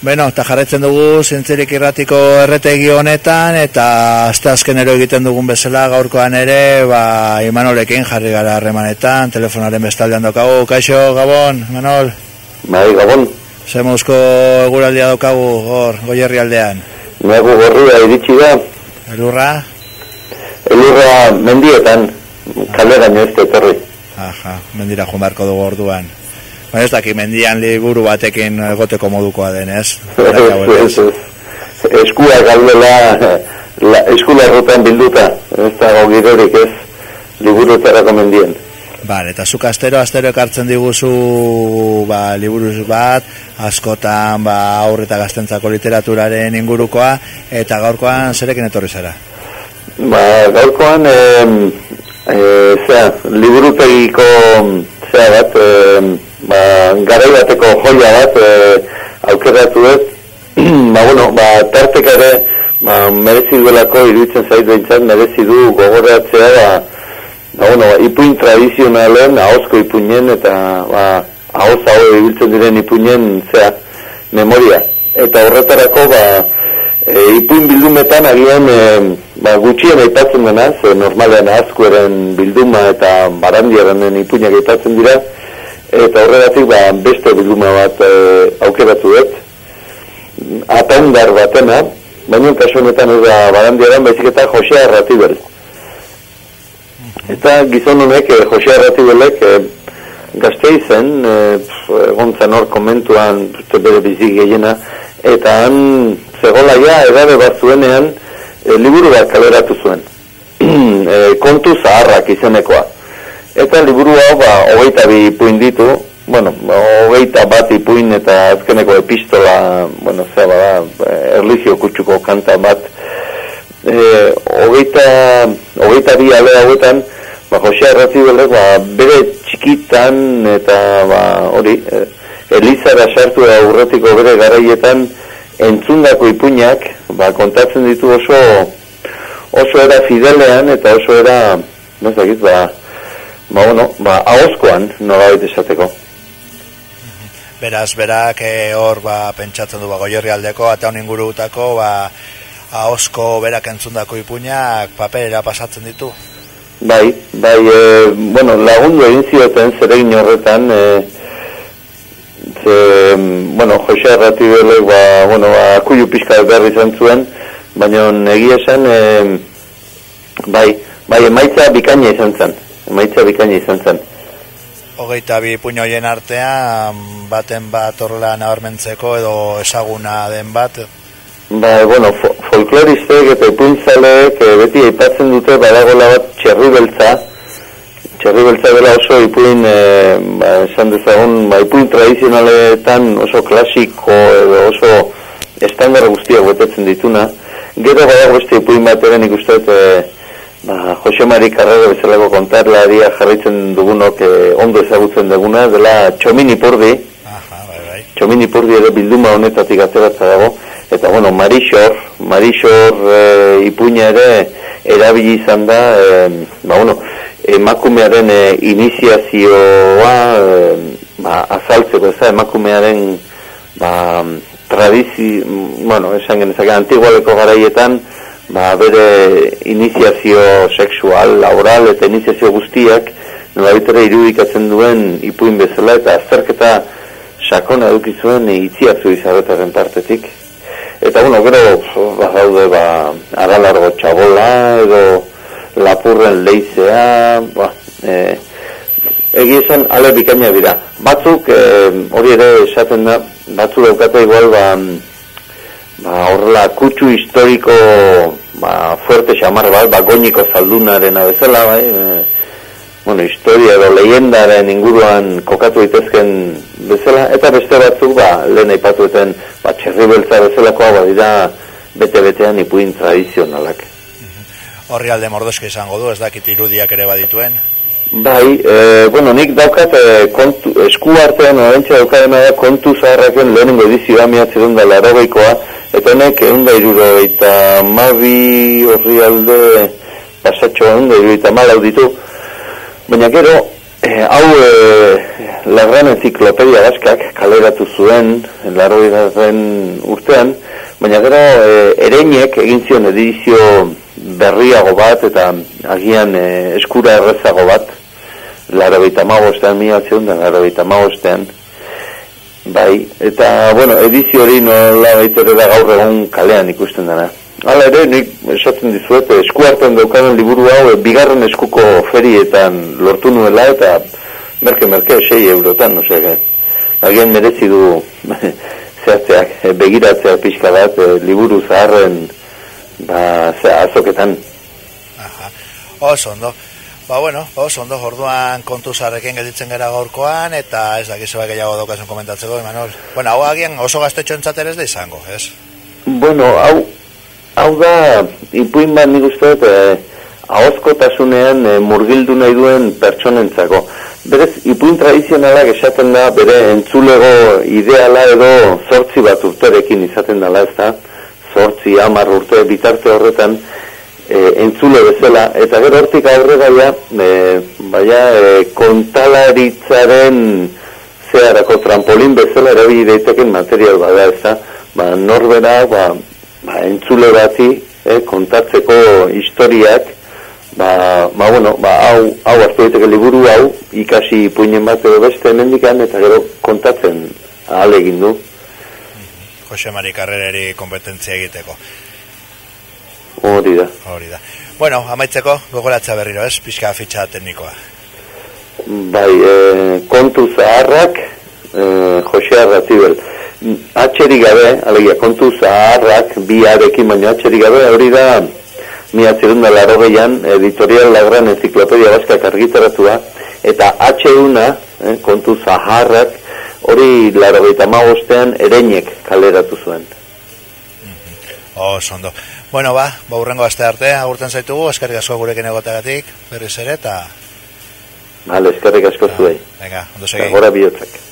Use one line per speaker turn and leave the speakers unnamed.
Beno, eta jarretzen dugu zintzirik irratiko erretegi honetan eta azte azkenero egiten dugun bezala gaurkoan ere ba, Imanolekin jarri gara harremanetan, telefonaren bestaldean dokagu. Kaixo, Gabon, Imanol?
Bai, Gabon.
Zer mozko eguraldia dokagu hor, goierri aldean?
Negu gorria iritsi da.
Elurra?
Elurra mendietan, kalera nioeste etorri.
Aha, mendira jumarko dugu orduan. Baina ez daki mendian liburu batekin egoteko modukoa denez.
Eskua galdela la, eskula errotan bilduta, ez da gogirorik ez liburu etarako mendien.
Bale, eta zuk astero, astero ekartzen diguzu ba, liburuz bat, askotan ba, aurreta gaztentzako literaturaren ingurukoa, eta gaurkoan zerekin etorri zara?
Ba, gaurkoan, e, e, zera, liburutegiko zera bat, e, ba, garai bateko joia bat e, aukeratu ez. Ba, bueno, ba, tartek ere ba, merezi duelako iruditzen zait behintzat merezi du gogoratzea ba, ba, bueno, ba, ipuin tradizionalen ahozko ipuinen eta ba, ahoz hau ibiltzen diren ipuinen zea memoria. Eta horretarako ba, e, ipuin bildumetan agian e, ba, gutxien aipatzen dena ze normalean azkueren bilduma eta barandiaren ipuinak aipatzen dira eta horregatik ba, beste bilduma bat e, aukeratu dut. Atandar batena baina kasu honetan ez da barandiaran baizik eta Jose Arratibel. Eta gizon honek e, Jose Arratibelek e, gazte izen e, egon hor komentuan bere bizik gehiena eta han zegolaia edabe bat zuenean e, liburu bat kaleratu zuen. E, kontu zaharrak izenekoa Eta liburu hau, ba, hogeita bi ipuin ditu, bueno, hogeita bat ipuin eta azkeneko epistola, bueno, zera bada, erligio kutsuko kanta bat, e, hogeita, hogeita bi ale hauetan, ba, Jose Arratibelek, ba, bere txikitan eta, ba, hori, e, Elizara sartu da urretiko bere garaietan, entzundako ipuinak, ba, kontatzen ditu oso, oso era fidelean eta oso era, no zakit, ba, ba, bueno, ba, ahozkoan nola esateko.
Beraz, berak eh, hor ba, pentsatzen du ba, goierri aldeko, eta honin gurutako, ba, ahozko berak entzundako ipuñak paperera pasatzen ditu.
Bai, bai, e, bueno, lagundu egin zioten zer egin horretan, e, ze, bueno, Jose Arrati bele, ba, bueno, ba, akuiu pixka berri izan zuen, baina egia esan, e, bai, bai, emaitza bikaina izan zen emaitza bikaina izan zen.
Hogeita bi puñoien artean, baten bat horrela nabarmentzeko edo esaguna den bat?
Ba, bueno, fo folkloristek eta ipuintzaleek eh, beti aipatzen dute badagola bat txerri beltza, txerri beltza dela oso ipuin, e, ba, esan dezagun, ba, ipuin tradizionaletan oso klasiko edo oso estandar guztiak betetzen dituna. Gero badago beste ipuin bat eren ikusteet, e, Ba, Jose Mari Carrero bezalako kontarlaria jarraitzen dugunok eh, ondo ezagutzen duguna, dela Txomini Purdi.
Aha, bai, bai.
Txomini Purdi ere bilduma honetatik ateratza dago. Eta, bueno, Marixor, Marixor e, ipuña ere erabili izan da, e, ba, bueno, emakumearen e, iniziazioa e, ba, azaltzeko, ez emakumearen ba, tradizi, bueno, esan genezak, antigualeko garaietan, ba, bere iniziazio sexual, laboral eta iniziazio guztiak nola bitera irudikatzen duen ipuin bezala eta azterketa sakona edukizuen itziatzu izarretaren partetik. Eta bueno, gero, ba, daude, ba, aralargo txabola edo lapurren leizea, ba, e, egi esan ale bikaina dira. Batzuk, e, hori ere esaten da, batzuk daukate igual, ba, ba, horrela kutsu historiko ba, fuerte xamar bat, ba, goñiko zaldunaren abezela, bai, e, bueno, historia edo leyendaren inguruan kokatu ditezken bezala, eta beste batzuk, ba, lehen aipatueten, ba, txerri beltza bezalakoa, ba, dira, bete-betean ipuin tradizionalak.
Horri alde mordoske izango du, ez dakit irudiak ere badituen?
Bai, e, bueno, nik daukat e, kontu, esku artean daukadena da kontu zaharraken lehenengo edizioa miatzen da larogeikoa, Eta honek egun da iruro eta mabi horri alde pasatxo egun da iruro eta malau ditu. Baina gero, e, hau e, Lagran Enziklopedia Baskak kaleratu zuen laroi urtean, baina gero e, ereinek egin zion edizio berriago bat eta agian e, eskura errezago bat, laro baita magostean, mila zion da, laro baita magostean, bai, eta, bueno, edizio hori nola baitere da gaur egun kalean ikusten dena. Hala ere, nik esaten dizuet, esku hartan daukanen liburu hau, bigarren eskuko ferietan lortu nuela, eta merke-merke, sei eurotan, no sege. Agian merezi du zehazteak, begiratzea pixka bat, liburu zaharren, ba, azoketan.
Aha, oso ondo. Ba, bueno, oso ondo, orduan kontu zarrekin gelditzen gara gaurkoan, eta ez dakizu bai gehiago daukazen komentatzeko, Imanol. Bueno, hau agian oso gaztetxo entzater ez da izango, ez?
Bueno, hau, hau da, ipuin bat nik uste, eh, ahozkotasunean eh, murgildu nahi duen pertsonentzako. Berez, ipuin tradizionalak esaten da, bere entzulego ideala edo zortzi bat urterekin izaten dela, ez da, zortzi, amar urte, bitarte horretan, e, entzule bezala, eta gero hortik aurrera ja, e, baina, e, kontalaritzaren zeharako trampolin bezala erabili daiteken material bada, ez da, ba, norbera, ba, ba, entzule bati, e, kontatzeko historiak, ba, ba, bueno, ba, hau, hau hartu daiteke liburu hau, ikasi puinen bat edo beste emendikan, eta gero kontatzen ahal egin du.
Jose Mari Karrereri kompetentzia egiteko.
Hori da.
Hori da. Bueno, amaitzeko, gogoratza berriro, ez? Pixka fitxa teknikoa.
Bai, e, kontu zaharrak, e, Jose Arratibel. Atxeri gabe, alegia, kontu zaharrak, bi arekin, baina atxeri gabe, hori da, mila zirunda laro gehian, editorial lagran enziklopedia baskak argitaratua, eta H1, eh, kontu zaharrak, hori laro gehieta magostean ereinek kaleratu zuen.
Oh, sondo. Bueno, ba, ba urrengo aste arte, agurten zaitugu, eskerrik asko gurekin egotegatik, berriz ere, eta...
Vale, eskerrik asko zuei.
Venga, ondo segi.
Agora bihotzak.